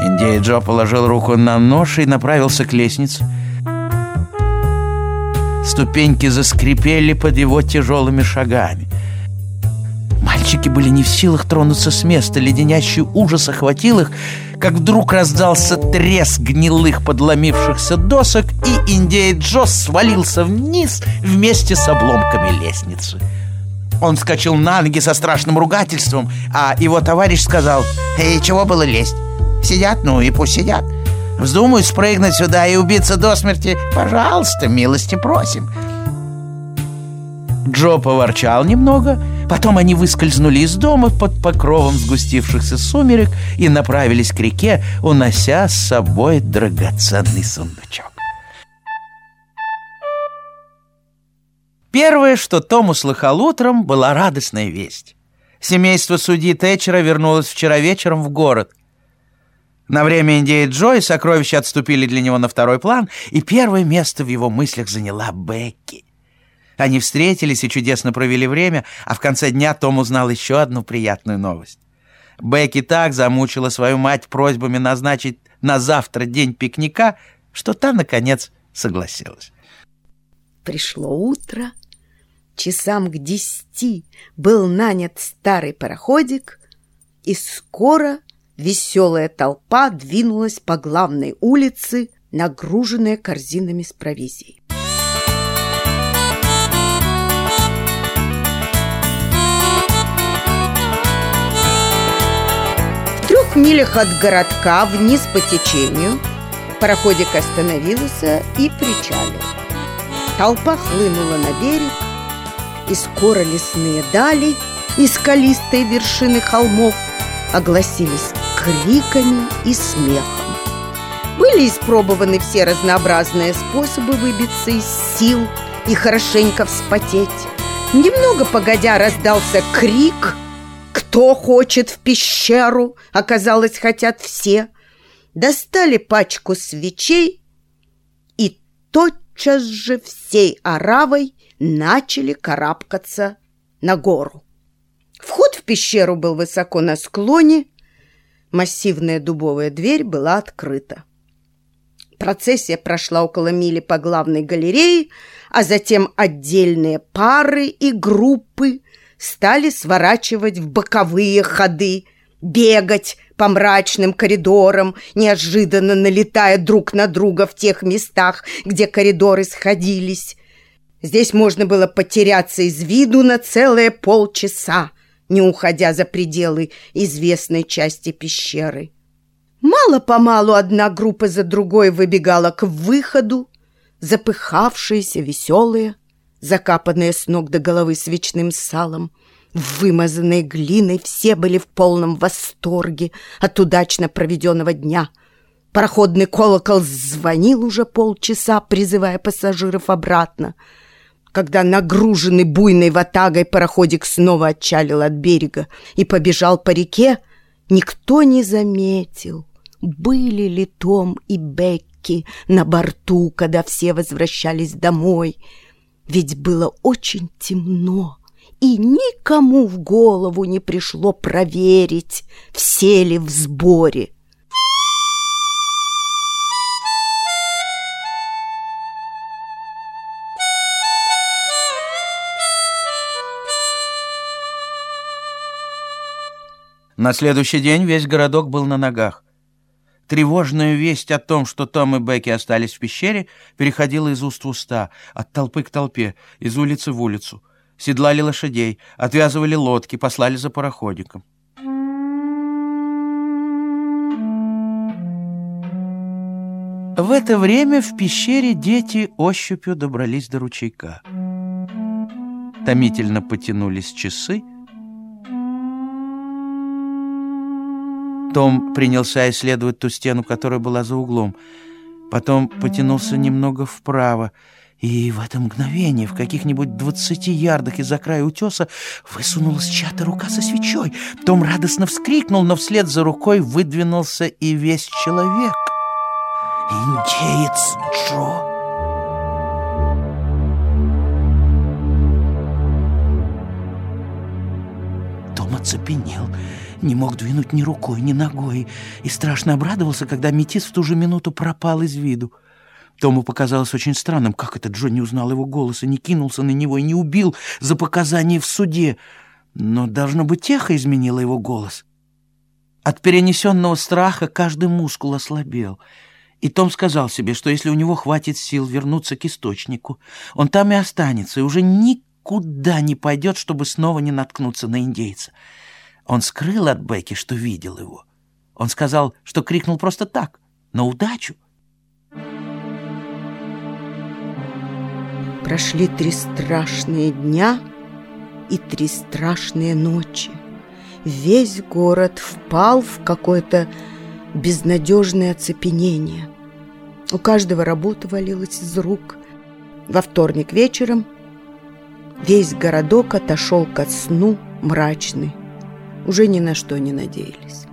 Индей Джо положил руку на нож и направился к лестнице. Ступеньки заскрипели под его тяжелыми шагами. Мальчики были не в силах тронуться с места, леденящий ужас охватил их, как вдруг раздался треск гнилых подломившихся досок, и индей Джо свалился вниз вместе с обломками лестницы. Он вскочил на ноги со страшным ругательством, а его товарищ сказал «Эй, чего было лезть? Сидят, ну и пусть сидят. Вздумают спрыгнуть сюда и убиться до смерти, пожалуйста, милости просим». Джо поворчал немного, потом они выскользнули из дома под покровом сгустившихся сумерек и направились к реке, унося с собой драгоценный сундучок. Первое, что Том услыхал утром, была радостная весть. Семейство судьи Тэтчера вернулось вчера вечером в город. На время Индея Джо и сокровища отступили для него на второй план, и первое место в его мыслях заняла Бекки. Они встретились и чудесно провели время, а в конце дня Том узнал еще одну приятную новость. Бекки так замучила свою мать просьбами назначить на завтра день пикника, что та, наконец, согласилась. Пришло утро, часам к десяти был нанят старый пароходик, и скоро веселая толпа двинулась по главной улице, нагруженная корзинами с провизией. милях от городка вниз по течению пароходик остановился и причалил. Толпа хлынула на берег, и скоро лесные дали и скалистые вершины холмов огласились криками и смехом. Были испробованы все разнообразные способы выбиться из сил и хорошенько вспотеть. Немного погодя раздался крик – кто хочет в пещеру? Оказалось, хотят все. Достали пачку свечей и тотчас же всей оравой начали карабкаться на гору. Вход в пещеру был высоко на склоне, массивная дубовая дверь была открыта. Процессия прошла около мили по главной галерее, а затем отдельные пары и группы стали сворачивать в боковые ходы, бегать по мрачным коридорам, неожиданно налетая друг на друга в тех местах, где коридоры сходились. Здесь можно было потеряться из виду на целые полчаса, не уходя за пределы известной части пещеры. Мало-помалу одна группа за другой выбегала к выходу, запыхавшиеся, веселые, закапанные с ног до головы свечным салом, вымазанные глиной, все были в полном восторге от удачно проведенного дня. Пароходный колокол звонил уже полчаса, призывая пассажиров обратно. Когда нагруженный буйной ватагой пароходик снова отчалил от берега и побежал по реке, никто не заметил, были ли Том и Бекки на борту, когда все возвращались домой — ведь было очень темно, и никому в голову не пришло проверить, все ли в сборе. На следующий день весь городок был на ногах. Тревожная весть о том, что Том и Бекки остались в пещере, переходила из уст в уста, от толпы к толпе, из улицы в улицу. Седлали лошадей, отвязывали лодки, послали за пароходиком. В это время в пещере дети ощупью добрались до ручейка. Томительно потянулись часы, Том принялся исследовать ту стену, которая была за углом. Потом потянулся немного вправо, и в это мгновение, в каких-нибудь двадцати ярдах из-за края утеса, высунулась чья-то рука со свечой. Том радостно вскрикнул, но вслед за рукой выдвинулся и весь человек. «Индеец Джо!» Том оцепенел, не мог двинуть ни рукой, ни ногой, и страшно обрадовался, когда метис в ту же минуту пропал из виду. Тому показалось очень странным, как это Джо не узнал его голоса, не кинулся на него и не убил за показания в суде. Но, должно быть, эхо изменило его голос. От перенесенного страха каждый мускул ослабел. И Том сказал себе, что если у него хватит сил вернуться к источнику, он там и останется, и уже никуда не пойдет, чтобы снова не наткнуться на индейца. Он скрыл от Бекки, что видел его. Он сказал, что крикнул просто так, на удачу. Прошли три страшные дня и три страшные ночи. Весь город впал в какое-то безнадежное оцепенение. У каждого работа валилась из рук. Во вторник вечером весь городок отошел ко сну мрачный. Уже ни на что не надеялись.